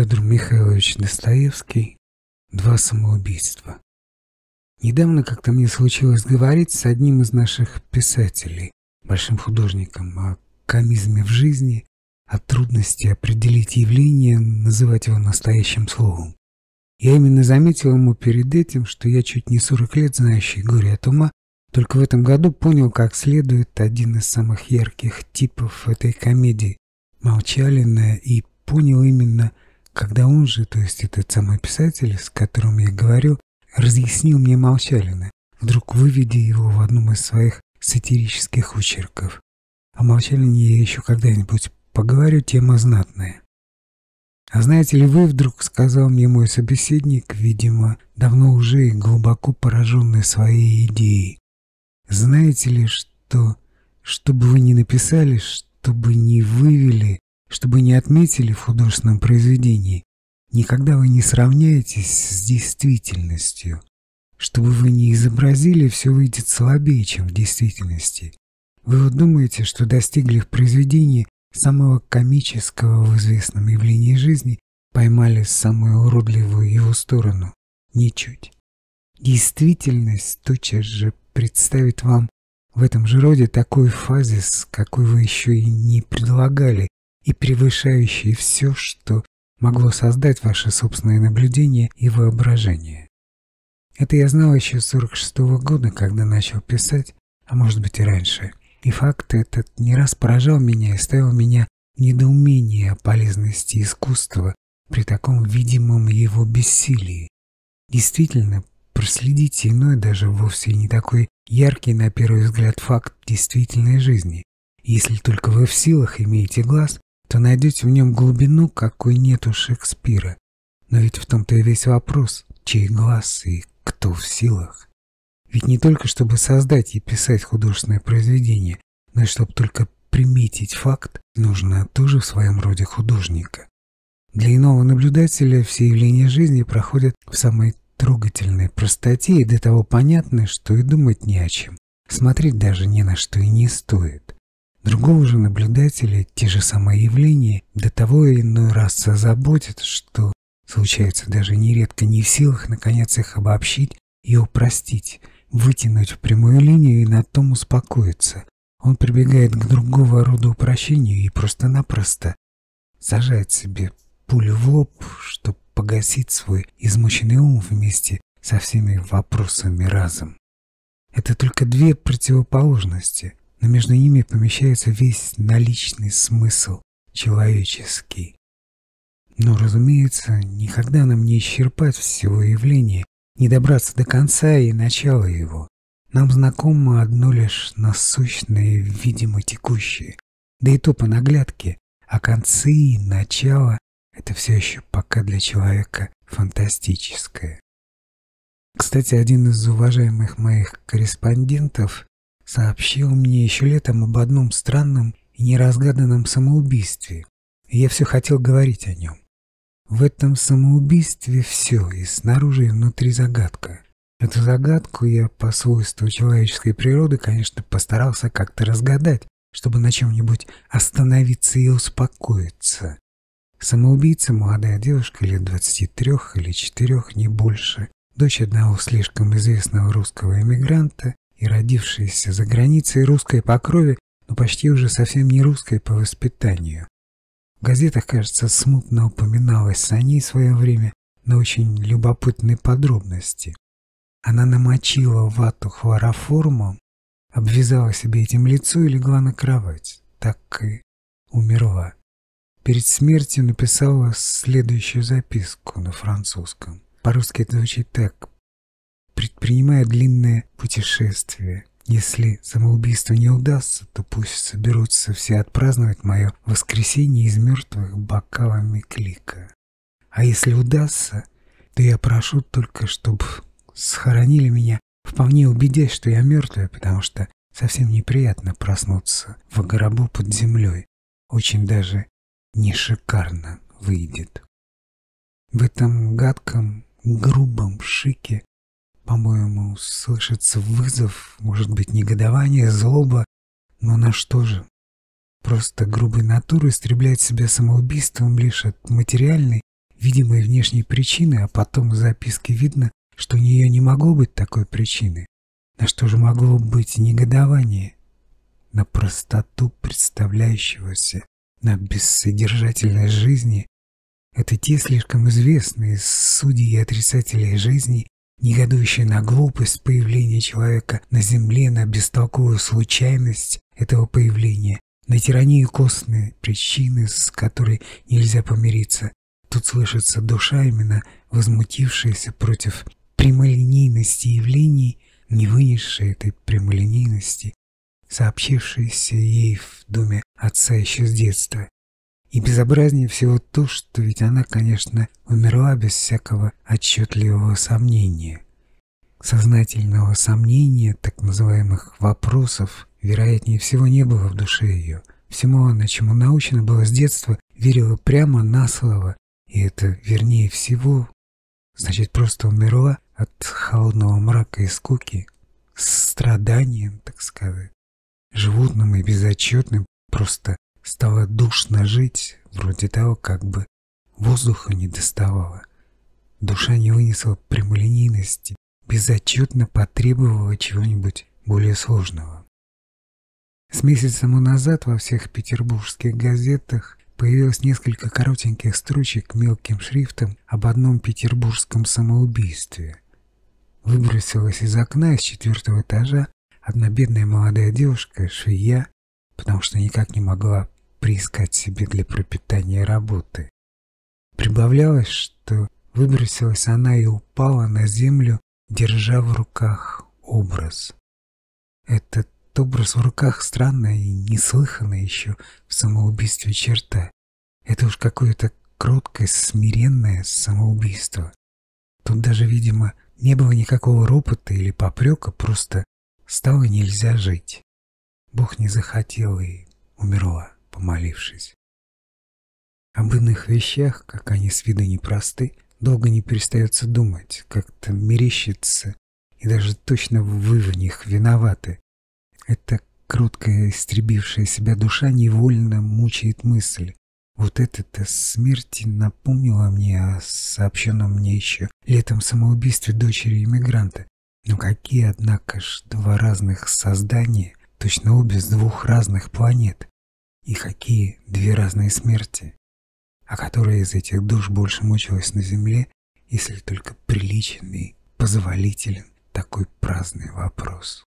Федор Михайлович Достоевский «Два самоубийства». Недавно как-то мне случилось говорить с одним из наших писателей, большим художником, о комизме в жизни, о трудности определить явление, называть его настоящим словом. Я именно заметил ему перед этим, что я чуть не 40 лет знающий горе от ума, только в этом году понял, как следует один из самых ярких типов этой комедии – Молчалина, и понял именно, когда он же, то есть этот самый писатель, с которым я говорил, разъяснил мне Молчалина, вдруг выведя его в одном из своих сатирических очерков. О Молчалине я еще когда-нибудь поговорю, тема знатная. А знаете ли вы, вдруг сказал мне мой собеседник, видимо, давно уже и глубоко пораженный своей идеей, знаете ли, что, что бы вы ни написали, что бы ни вывели, чтобы не отметили в художественном произведении, никогда вы не сравняетесь с действительностью. Чтобы вы не изобразили, все выйдет слабее, чем в действительности. Вы вот думаете, что достигли в произведении самого комического в известном явлении жизни, поймали самую уродливую его сторону. Ничуть. Действительность тотчас же представит вам в этом же роде такой фазис, какой вы еще и не предлагали, и превышающий все, что могло создать ваше собственное наблюдение и воображение. Это я знал еще с 46 -го года, когда начал писать, а может быть и раньше. И факт этот не раз поражал меня и ставил меня недоумение о полезности искусства при таком видимом его бессилии. Действительно, проследите иной, даже вовсе не такой яркий на первый взгляд факт действительной жизни. Если только вы в силах имеете глаз, то найдете в нем глубину, какой нет у Шекспира. Но ведь в том-то и весь вопрос, чей глаз и кто в силах. Ведь не только чтобы создать и писать художественное произведение, но и чтобы только приметить факт, нужно тоже в своем роде художника. Для иного наблюдателя все явления жизни проходят в самой трогательной простоте и до того понятны, что и думать не о чем. Смотреть даже ни на что и не стоит. Другого же наблюдателя те же самые явления до того иной раз озаботят, что случается даже нередко не в силах наконец их обобщить и упростить, вытянуть в прямую линию и на том успокоиться. Он прибегает к другого рода упрощению и просто-напросто сажает себе пулю в лоб, чтобы погасить свой измученный ум вместе со всеми вопросами разом. Это только две противоположности, но между ними помещается весь наличный смысл человеческий. Но, разумеется, никогда нам не исчерпать всего явления, не добраться до конца и начала его. Нам знакомо одно лишь насущное, видимо, текущее, да и то по наглядке, а концы и начало — это все еще пока для человека фантастическое. Кстати, один из уважаемых моих корреспондентов сообщил мне еще летом об одном странном и неразгаданном самоубийстве, и я все хотел говорить о нем. В этом самоубийстве все, и снаружи, и внутри загадка. Эту загадку я по свойству человеческой природы, конечно, постарался как-то разгадать, чтобы на чем-нибудь остановиться и успокоиться. Самоубийца – молодая девушка лет 23 или 4, не больше, дочь одного слишком известного русского эмигранта, и родившаяся за границей русской по крови, но почти уже совсем не русской по воспитанию. В газетах, кажется, смутно упоминалось о ней в свое время, но очень любопытные подробности. Она намочила вату хлороформом, обвязала себе этим лицо и легла на кровать. Так и умерла. Перед смертью написала следующую записку на французском. По-русски это звучит так предпринимая длинное путешествие. Если самоубийство не удастся, то пусть соберутся все отпраздновать мое воскресенье из мертвых бокалами клика. А если удастся, то я прошу только, чтобы схоронили меня, вполне убедясь, что я мертвая, потому что совсем неприятно проснуться в гробу под землей. Очень даже не шикарно выйдет. В этом гадком, грубом шике по-моему, слышится вызов, может быть, негодование, злоба, но на что же? Просто грубой натуры истреблять себя самоубийством лишь от материальной видимой внешней причины, а потом в записке видно, что у нее не могло быть такой причины. На что же могло быть негодование? На простоту представляющегося, на бессодержательность жизни. Это те слишком известные судьи и отрицатели жизни, негодующие на глупость появления человека на земле, на бестолковую случайность этого появления, на тиранию костной причины, с которой нельзя помириться. Тут слышится душа, именно возмутившаяся против прямолинейности явлений, не вынесшая этой прямолинейности, сообщившаяся ей в доме отца еще с детства. И безобразнее всего то, что ведь она, конечно, умерла без всякого отчетливого сомнения. Сознательного сомнения, так называемых вопросов, вероятнее всего не было в душе ее. Всему она, чему научена была с детства, верила прямо на слово, и это, вернее всего, значит, просто умерла от холодного мрака и скуки, с страданием, так сказать, животным и безотчетным, просто стало душно жить, вроде того, как бы воздуха не доставало. Душа не вынесла прямолинейности, безотчетно потребовала чего-нибудь более сложного. С месяца тому назад во всех петербургских газетах появилось несколько коротеньких строчек мелким шрифтом об одном петербургском самоубийстве. Выбросилась из окна из четвертого этажа одна бедная молодая девушка, швея, потому что никак не могла приискать себе для пропитания работы. Прибавлялось, что выбросилась она и упала на землю, держа в руках образ. Этот образ в руках странная и неслыханная еще в самоубийстве черта. Это уж какое-то кроткое, смиренное самоубийство. Тут даже, видимо, не было никакого ропота или попрека, просто стало нельзя жить. Бог не захотел и умерла, помолившись. Об иных вещах, как они с виду непросты, долго не перестается думать, как-то мерещится, и даже точно вы в них виноваты. Эта кроткая, истребившая себя душа невольно мучает мысль. Вот эта-то смерть напомнила мне о сообщенном мне еще летом самоубийстве дочери иммигранта. Но какие, однако ж, два разных создания, точно обе с двух разных планет. И какие две разные смерти. А которая из этих душ больше мучилась на земле, если только приличен и позволителен такой праздный вопрос.